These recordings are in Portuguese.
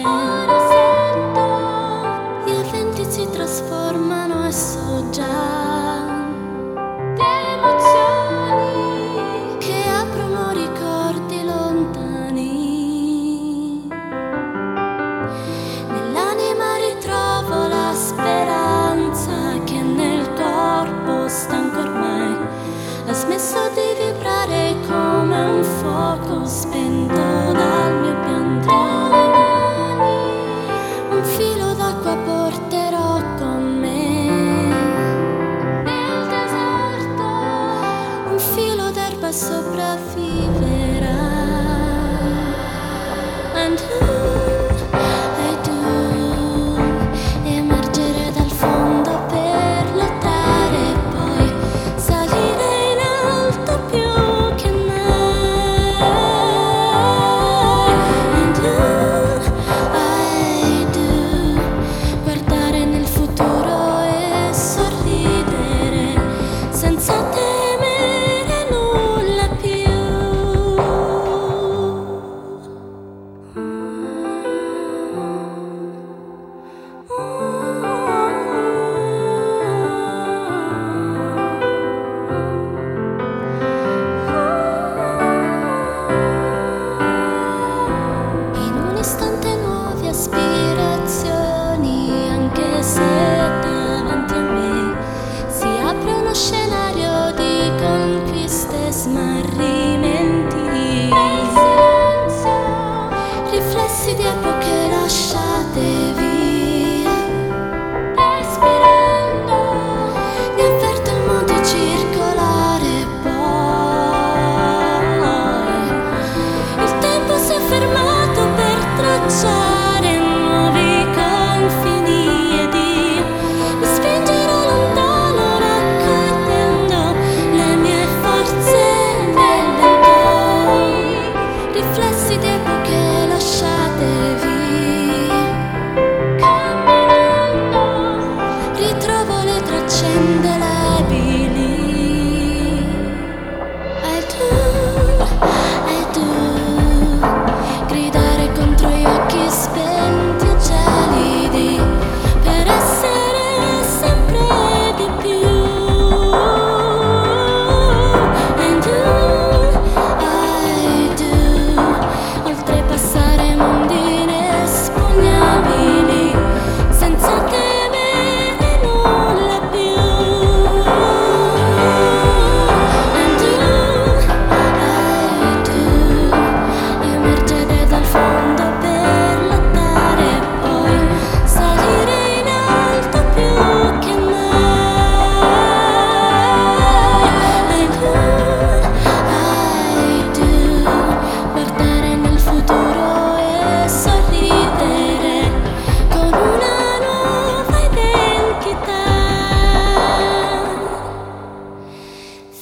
again. Filo d'erba sopravviverà.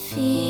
feel